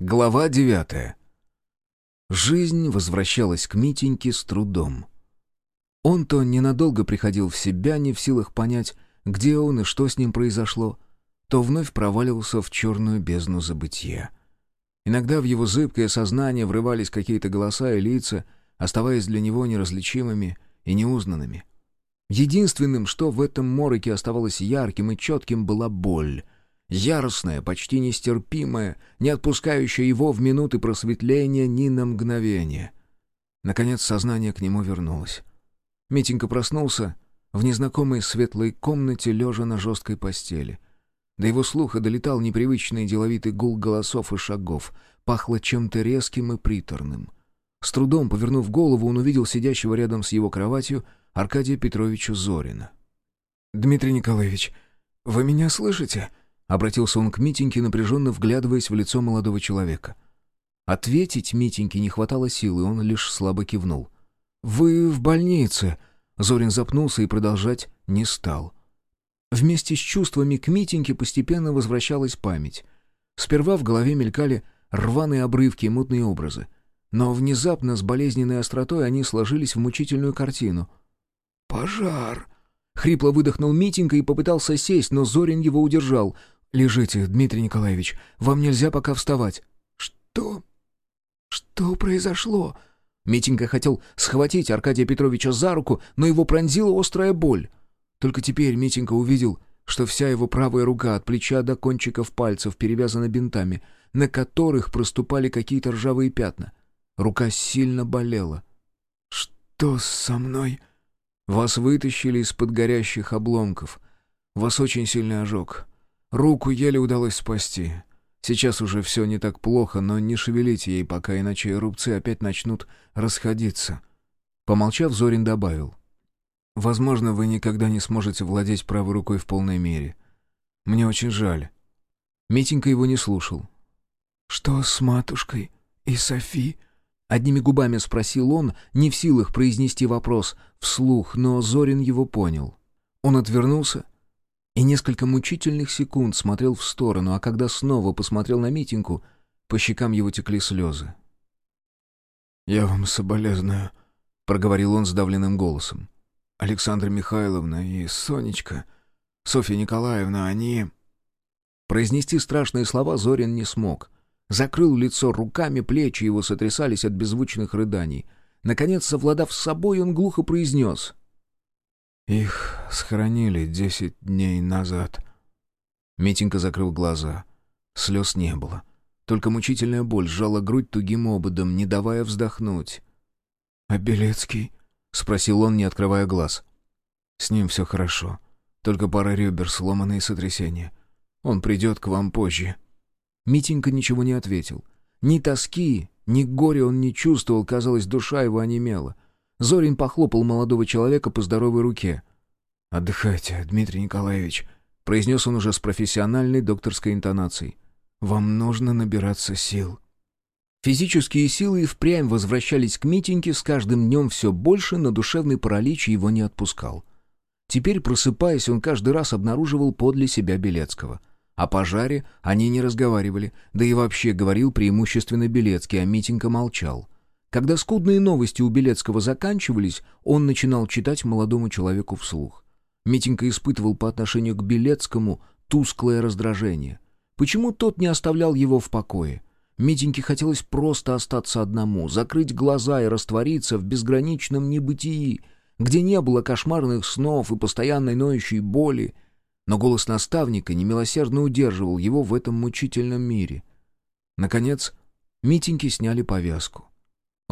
Глава девятая. Жизнь возвращалась к Митеньке с трудом. Он то ненадолго приходил в себя, не в силах понять, где он и что с ним произошло, то вновь проваливался в черную бездну забытья. Иногда в его зыбкое сознание врывались какие-то голоса и лица, оставаясь для него неразличимыми и неузнанными. Единственным, что в этом мороке оставалось ярким и четким, была боль — яростная, почти нестерпимая, не отпускающая его в минуты просветления ни на мгновение. Наконец сознание к нему вернулось. Митенька проснулся в незнакомой светлой комнате, лежа на жесткой постели. До его слуха долетал непривычный деловитый гул голосов и шагов, пахло чем-то резким и приторным. С трудом повернув голову, он увидел сидящего рядом с его кроватью Аркадия Петровича Зорина. «Дмитрий Николаевич, вы меня слышите?» Обратился он к Митеньке, напряженно вглядываясь в лицо молодого человека. Ответить Митеньке не хватало силы, он лишь слабо кивнул. «Вы в больнице!» Зорин запнулся и продолжать не стал. Вместе с чувствами к Митеньке постепенно возвращалась память. Сперва в голове мелькали рваные обрывки и мутные образы. Но внезапно, с болезненной остротой, они сложились в мучительную картину. «Пожар!» Хрипло выдохнул Митенька и попытался сесть, но Зорин его удержал. «Лежите, Дмитрий Николаевич, вам нельзя пока вставать». «Что? Что произошло?» Митенька хотел схватить Аркадия Петровича за руку, но его пронзила острая боль. Только теперь Митенька увидел, что вся его правая рука от плеча до кончиков пальцев перевязана бинтами, на которых проступали какие-то ржавые пятна. Рука сильно болела. «Что со мной?» «Вас вытащили из-под горящих обломков. Вас очень сильный ожог. Руку еле удалось спасти. Сейчас уже все не так плохо, но не шевелите ей пока, иначе рубцы опять начнут расходиться». Помолчав, Зорин добавил. «Возможно, вы никогда не сможете владеть правой рукой в полной мере. Мне очень жаль». Митенька его не слушал. «Что с матушкой и Софи?» Одними губами спросил он, не в силах произнести вопрос вслух, но Зорин его понял. Он отвернулся и несколько мучительных секунд смотрел в сторону, а когда снова посмотрел на Митинку, по щекам его текли слезы. «Я вам соболезную», — проговорил он сдавленным голосом. «Александра Михайловна и Сонечка, Софья Николаевна, они...» Произнести страшные слова Зорин не смог. Закрыл лицо руками, плечи его сотрясались от беззвучных рыданий. Наконец, совладав с собой, он глухо произнес — их схоронили десять дней назад. Митенька закрыл глаза. Слез не было. Только мучительная боль сжала грудь тугим ободом, не давая вздохнуть. «А Белецкий?» — спросил он, не открывая глаз. «С ним все хорошо. Только пара ребер, сломанные сотрясения. Он придет к вам позже». Митенька ничего не ответил. Ни тоски, ни горя он не чувствовал, казалось, душа его онемела. Зорин похлопал молодого человека по здоровой руке. «Отдыхайте, Дмитрий Николаевич», — произнес он уже с профессиональной докторской интонацией. «Вам нужно набираться сил». Физические силы и впрямь возвращались к Митеньке с каждым днем все больше, но душевный паралич его не отпускал. Теперь, просыпаясь, он каждый раз обнаруживал подле себя Белецкого. О пожаре они не разговаривали, да и вообще говорил преимущественно Белецкий, а Митенька молчал. Когда скудные новости у Белецкого заканчивались, он начинал читать молодому человеку вслух. Митенька испытывал по отношению к Белецкому тусклое раздражение. Почему тот не оставлял его в покое? Митеньке хотелось просто остаться одному, закрыть глаза и раствориться в безграничном небытии, где не было кошмарных снов и постоянной ноющей боли. Но голос наставника немилосердно удерживал его в этом мучительном мире. Наконец, Митеньке сняли повязку.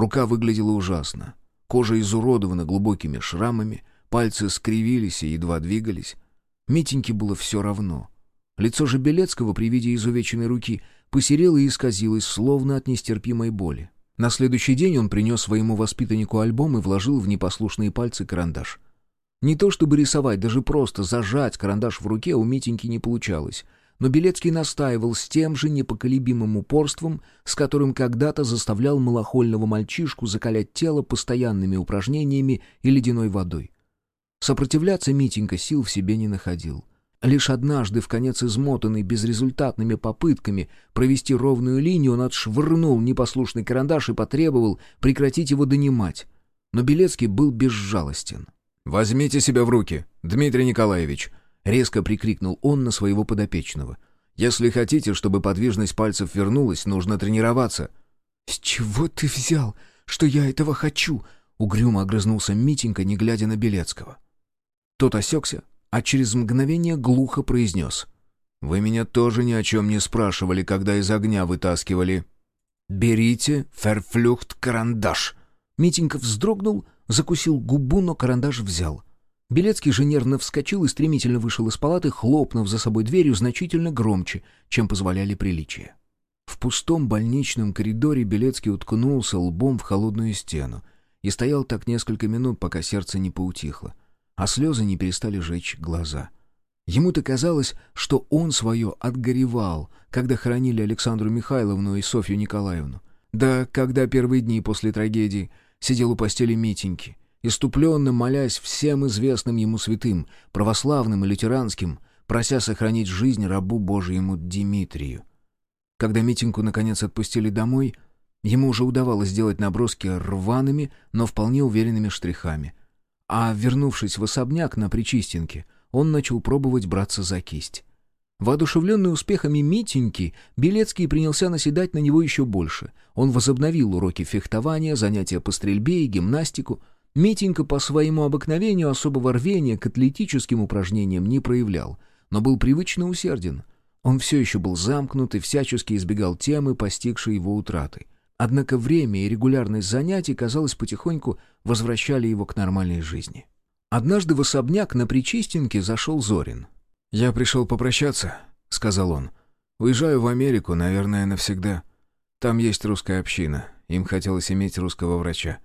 Рука выглядела ужасно. Кожа изуродована глубокими шрамами, пальцы скривились и едва двигались. Митеньке было все равно. Лицо же Белецкого при виде изувеченной руки посерело и исказилось, словно от нестерпимой боли. На следующий день он принес своему воспитаннику альбом и вложил в непослушные пальцы карандаш. Не то чтобы рисовать, даже просто зажать карандаш в руке у Митеньки не получалось — но Белецкий настаивал с тем же непоколебимым упорством, с которым когда-то заставлял малохольного мальчишку закалять тело постоянными упражнениями и ледяной водой. Сопротивляться Митенька сил в себе не находил. Лишь однажды, в конец измотанный безрезультатными попытками провести ровную линию, он отшвырнул непослушный карандаш и потребовал прекратить его донимать. Но Белецкий был безжалостен. «Возьмите себя в руки, Дмитрий Николаевич!» — резко прикрикнул он на своего подопечного. «Если хотите, чтобы подвижность пальцев вернулась, нужно тренироваться». «С чего ты взял, что я этого хочу?» — угрюмо огрызнулся Митенька, не глядя на Белецкого. Тот осекся, а через мгновение глухо произнес. «Вы меня тоже ни о чем не спрашивали, когда из огня вытаскивали». «Берите ферфлюхт-карандаш». Митенька вздрогнул, закусил губу, но карандаш взял. Белецкий же нервно вскочил и стремительно вышел из палаты, хлопнув за собой дверью значительно громче, чем позволяли приличия. В пустом больничном коридоре Белецкий уткнулся лбом в холодную стену и стоял так несколько минут, пока сердце не поутихло а слезы не перестали жечь глаза. Ему-то казалось, что он свое отгоревал, когда хоронили Александру Михайловну и Софью Николаевну. Да, когда первые дни после трагедии сидел у постели Митеньки, иступленно молясь всем известным ему святым, православным и лютеранским, прося сохранить жизнь рабу Божьему Дмитрию. Когда Митеньку наконец отпустили домой, ему уже удавалось сделать наброски рваными, но вполне уверенными штрихами — а, вернувшись в особняк на Причистенке, он начал пробовать браться за кисть. Воодушевленный успехами Митеньки, Белецкий принялся наседать на него еще больше. Он возобновил уроки фехтования, занятия по стрельбе и гимнастику. Митенька по своему обыкновению особого рвения к атлетическим упражнениям не проявлял, но был привычно усерден. Он все еще был замкнут и всячески избегал темы, постигшей его утраты. Однако время и регулярность занятий, казалось, потихоньку возвращали его к нормальной жизни. Однажды в особняк на Причистенке зашел Зорин. «Я пришел попрощаться», — сказал он. «Уезжаю в Америку, наверное, навсегда. Там есть русская община. Им хотелось иметь русского врача.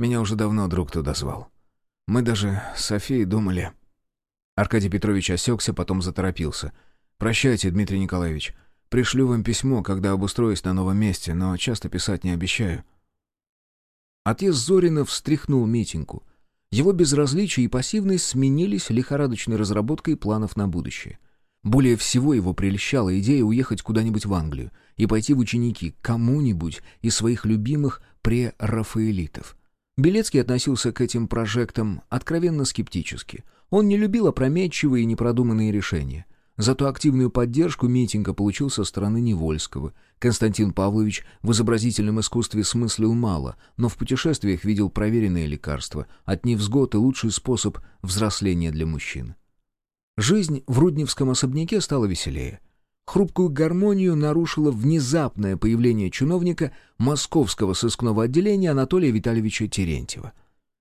Меня уже давно друг туда звал. Мы даже с Софией думали...» Аркадий Петрович осекся, потом заторопился. «Прощайте, Дмитрий Николаевич. Пришлю вам письмо, когда обустроюсь на новом месте, но часто писать не обещаю». Отъезд Зорина встряхнул Митеньку. Его безразличие и пассивность сменились лихорадочной разработкой планов на будущее. Более всего его прельщала идея уехать куда-нибудь в Англию и пойти в ученики кому-нибудь из своих любимых прерафаэлитов. Белецкий относился к этим прожектам откровенно скептически. Он не любил опрометчивые и непродуманные решения. Зато активную поддержку митинга получил со стороны Невольского. Константин Павлович в изобразительном искусстве смыслил мало, но в путешествиях видел проверенные лекарства, от невзгод и лучший способ взросления для мужчин. Жизнь в Рудневском особняке стала веселее. Хрупкую гармонию нарушило внезапное появление чиновника московского сыскного отделения Анатолия Витальевича Терентьева.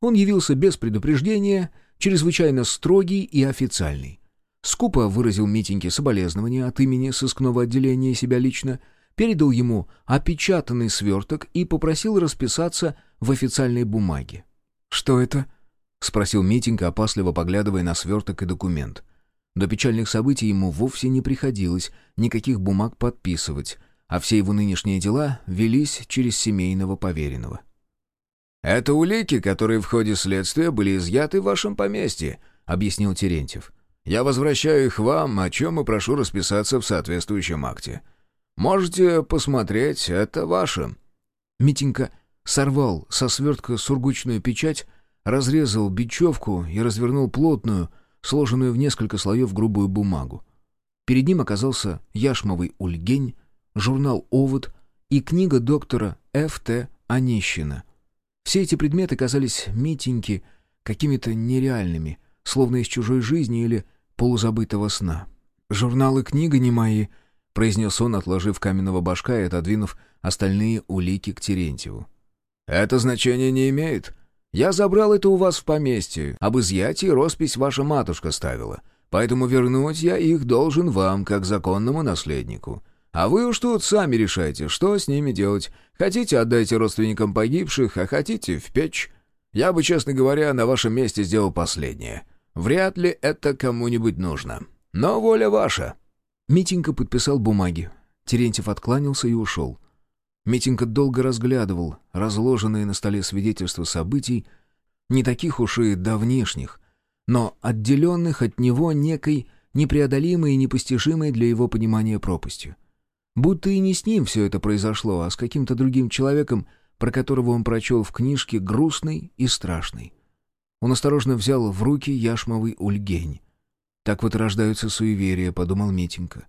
Он явился без предупреждения, чрезвычайно строгий и официальный. Скупо выразил Митеньке соболезнования от имени сыскного отделения себя лично, передал ему опечатанный сверток и попросил расписаться в официальной бумаге. «Что это?» — спросил Митенька, опасливо поглядывая на сверток и документ. До печальных событий ему вовсе не приходилось никаких бумаг подписывать, а все его нынешние дела велись через семейного поверенного. «Это улики, которые в ходе следствия были изъяты в вашем поместье», — объяснил Терентьев. Я возвращаю их вам, о чем и прошу расписаться в соответствующем акте. Можете посмотреть, это ваше». Митенька сорвал со свертка сургучную печать, разрезал бечевку и развернул плотную, сложенную в несколько слоев грубую бумагу. Перед ним оказался яшмовый ульгень, журнал «Овод» и книга доктора Ф.Т. Онищина. Все эти предметы казались Митеньке какими-то нереальными, словно из чужой жизни или полузабытого сна. «Журналы книга не мои», — произнес он, отложив каменного башка и отодвинув остальные улики к Терентьеву. «Это значение не имеет. Я забрал это у вас в поместье. Об изъятии роспись ваша матушка ставила. Поэтому вернуть я их должен вам, как законному наследнику. А вы уж тут сами решайте, что с ними делать. Хотите, отдайте родственникам погибших, а хотите — в печь. Я бы, честно говоря, на вашем месте сделал последнее. Вряд ли это кому-нибудь нужно. Но воля ваша». Митенька подписал бумаги. Терентьев откланялся и ушел. Митенька долго разглядывал разложенные на столе свидетельства событий, не таких уж и давнишних, но отделенных от него некой непреодолимой и непостижимой для его понимания пропастью. Будто и не с ним все это произошло, а с каким-то другим человеком, про которого он прочел в книжке грустный и страшный. Он осторожно взял в руки яшмовый ульгень. «Так вот рождаются суеверия», — подумал Митенька.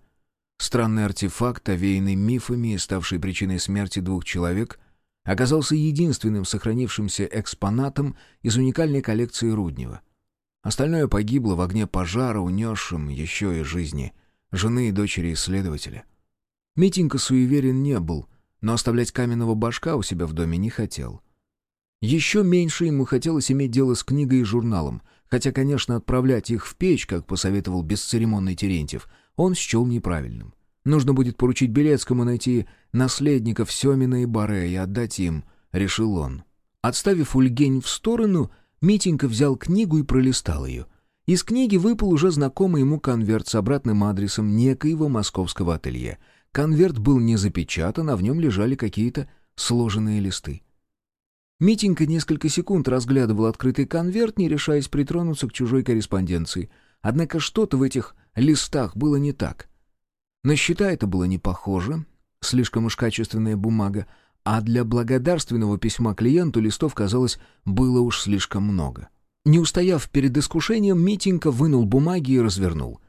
Странный артефакт, овеянный мифами и ставший причиной смерти двух человек, оказался единственным сохранившимся экспонатом из уникальной коллекции Руднева. Остальное погибло в огне пожара, унесшем еще и жизни жены и дочери исследователя. Митенька суеверен не был, но оставлять каменного башка у себя в доме не хотел. Еще меньше ему хотелось иметь дело с книгой и журналом, хотя, конечно, отправлять их в печь, как посоветовал бесцеремонный Терентьев, он счел неправильным. Нужно будет поручить Белецкому найти наследников Семина и Баре и отдать им, решил он. Отставив Ульгень в сторону, Митенька взял книгу и пролистал ее. Из книги выпал уже знакомый ему конверт с обратным адресом некоего московского ателье. Конверт был не запечатан, а в нем лежали какие-то сложенные листы. Митенька несколько секунд разглядывал открытый конверт, не решаясь притронуться к чужой корреспонденции. Однако что-то в этих листах было не так. На счета это было не похоже, слишком уж качественная бумага, а для благодарственного письма клиенту листов, казалось, было уж слишком много. Не устояв перед искушением, Митенька вынул бумаги и развернул.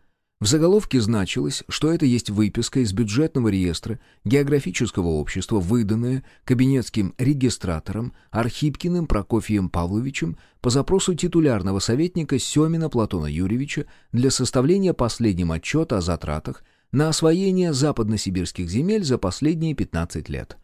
В заголовке значилось, что это есть выписка из бюджетного реестра географического общества, выданная кабинетским регистратором Архипкиным Прокофием Павловичем по запросу титулярного советника Семина Платона Юрьевича для составления последним отчета о затратах на освоение западносибирских земель за последние 15 лет.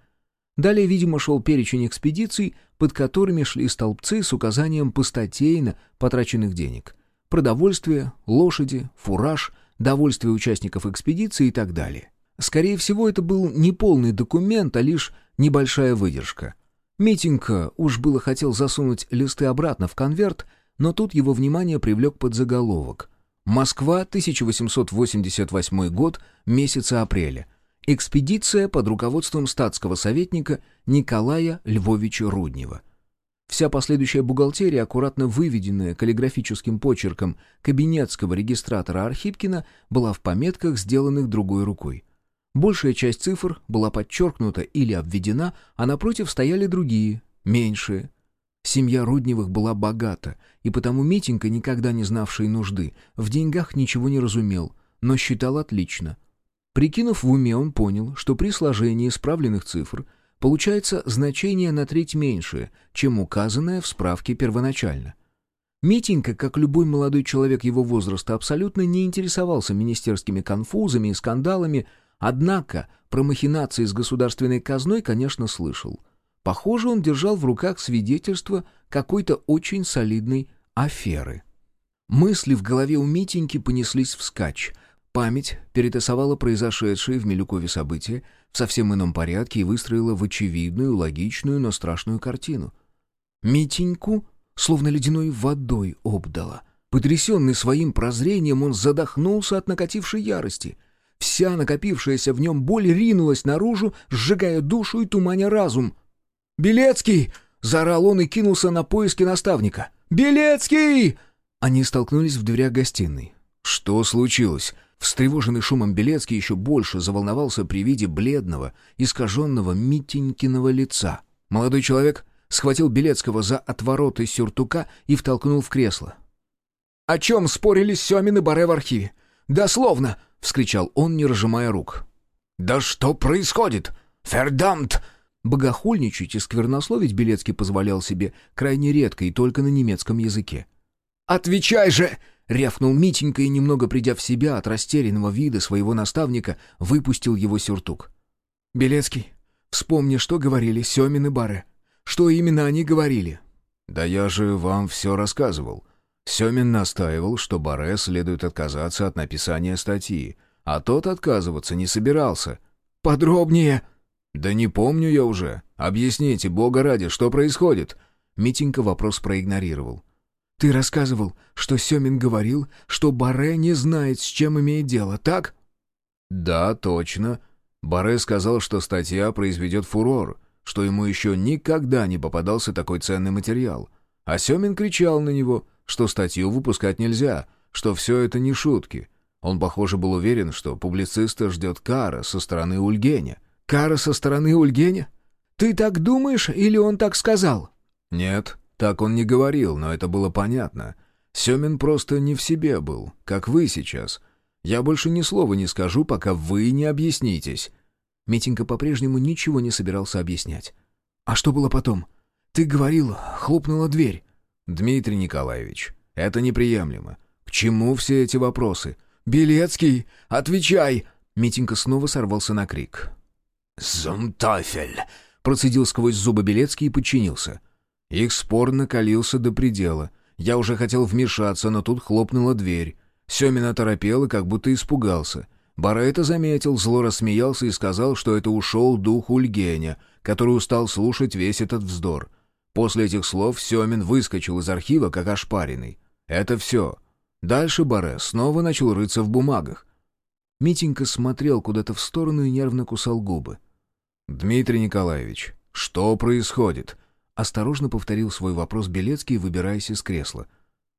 Далее, видимо, шел перечень экспедиций, под которыми шли столбцы с указанием постатейно потраченных денег. Продовольствие, лошади, фураж, довольствие участников экспедиции и так далее. Скорее всего, это был не полный документ, а лишь небольшая выдержка. Митенька уж было хотел засунуть листы обратно в конверт, но тут его внимание привлек подзаголовок. Москва, 1888 год, месяца апреля. Экспедиция под руководством статского советника Николая Львовича Руднева. Вся последующая бухгалтерия, аккуратно выведенная каллиграфическим почерком кабинетского регистратора Архипкина, была в пометках, сделанных другой рукой. Большая часть цифр была подчеркнута или обведена, а напротив стояли другие, меньшие – Семья Рудневых была богата, и потому Митенька, никогда не знавший нужды, в деньгах ничего не разумел, но считал отлично. Прикинув в уме, он понял, что при сложении исправленных цифр получается значение на треть меньше, чем указанное в справке первоначально. Митенька, как любой молодой человек его возраста, абсолютно не интересовался министерскими конфузами и скандалами, однако про махинации с государственной казной, конечно, слышал – Похоже, он держал в руках свидетельство какой-то очень солидной аферы. Мысли в голове у Митеньки понеслись вскачь. Память перетасовала произошедшие в Милюкове события в совсем ином порядке и выстроила в очевидную, логичную, но страшную картину. Митеньку словно ледяной водой обдала. Потрясенный своим прозрением, он задохнулся от накатившей ярости. Вся накопившаяся в нем боль ринулась наружу, сжигая душу и туманя разум. «Белецкий!» — заорал он и кинулся на поиски наставника. «Белецкий!» Они столкнулись в дверях гостиной. «Что случилось?» Встревоженный шумом Белецкий еще больше заволновался при виде бледного, искаженного Митенькиного лица. Молодой человек схватил Белецкого за отвороты сюртука и втолкнул в кресло. «О чем спорили Семин и Баре в архиве? Дословно!» — вскричал он, не разжимая рук. «Да что происходит? Фердамт!» Богохульничать и сквернословить Белецкий позволял себе крайне редко и только на немецком языке. «Отвечай же!» — рявкнул Митенька и, немного придя в себя от растерянного вида своего наставника, выпустил его сюртук. «Белецкий, вспомни, что говорили Семин и Баре. Что именно они говорили?» «Да я же вам все рассказывал. Семин настаивал, что Баре следует отказаться от написания статьи, а тот отказываться не собирался». «Подробнее!» «Да не помню я уже. Объясните, бога ради, что происходит?» Митенька вопрос проигнорировал. «Ты рассказывал, что Семин говорил, что Баре не знает, с чем имеет дело, так?» «Да, точно. Баре сказал, что статья произведет фурор, что ему еще никогда не попадался такой ценный материал. А Семин кричал на него, что статью выпускать нельзя, что все это не шутки. Он, похоже, был уверен, что публициста ждет кара со стороны Ульгеня. «Кара со стороны Ульгеня? Ты так думаешь, или он так сказал?» «Нет, так он не говорил, но это было понятно. Семин просто не в себе был, как вы сейчас. Я больше ни слова не скажу, пока вы не объяснитесь». Митенька по-прежнему ничего не собирался объяснять. «А что было потом? Ты говорил, хлопнула дверь». «Дмитрий Николаевич, это неприемлемо. К чему все эти вопросы?» «Белецкий, отвечай!» Митенька снова сорвался на крик. «Зумтафель!» — процедил сквозь зубы Белецкий и подчинился. Их спор накалился до предела. Я уже хотел вмешаться, но тут хлопнула дверь. Семин оторопел и как будто испугался. Бара это заметил, зло рассмеялся и сказал, что это ушел дух Ульгеня, который устал слушать весь этот вздор. После этих слов Семин выскочил из архива, как ошпаренный. Это все. Дальше Баре снова начал рыться в бумагах. Митенька смотрел куда-то в сторону и нервно кусал губы. «Дмитрий Николаевич, что происходит?» Осторожно повторил свой вопрос Белецкий, выбираясь из кресла.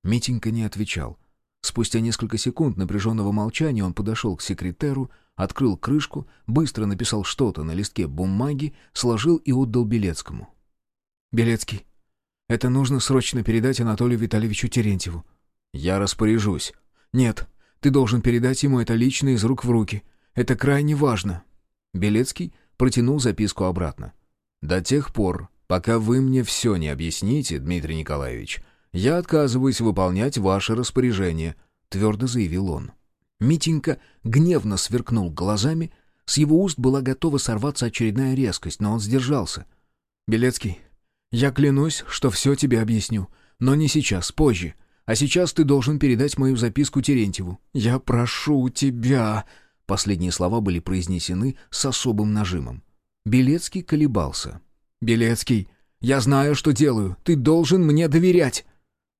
Митенька не отвечал. Спустя несколько секунд напряженного молчания он подошел к секретеру, открыл крышку, быстро написал что-то на листке бумаги, сложил и отдал Белецкому. «Белецкий, это нужно срочно передать Анатолию Витальевичу Терентьеву». «Я распоряжусь». «Нет, ты должен передать ему это лично из рук в руки. Это крайне важно». Белецкий протянул записку обратно. «До тех пор, пока вы мне все не объясните, Дмитрий Николаевич, я отказываюсь выполнять ваше распоряжение», — твердо заявил он. Митенька гневно сверкнул глазами, с его уст была готова сорваться очередная резкость, но он сдержался. «Белецкий, я клянусь, что все тебе объясню, но не сейчас, позже. А сейчас ты должен передать мою записку Терентьеву. Я прошу тебя...» Последние слова были произнесены с особым нажимом. Белецкий колебался. «Белецкий, я знаю, что делаю. Ты должен мне доверять».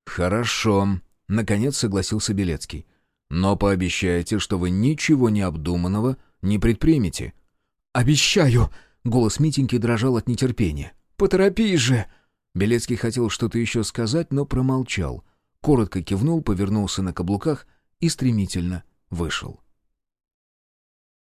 «Хорошо», — наконец согласился Белецкий. «Но пообещайте, что вы ничего необдуманного не предпримете». «Обещаю!» — голос Митеньки дрожал от нетерпения. «Поторопись же!» Белецкий хотел что-то еще сказать, но промолчал. Коротко кивнул, повернулся на каблуках и стремительно вышел.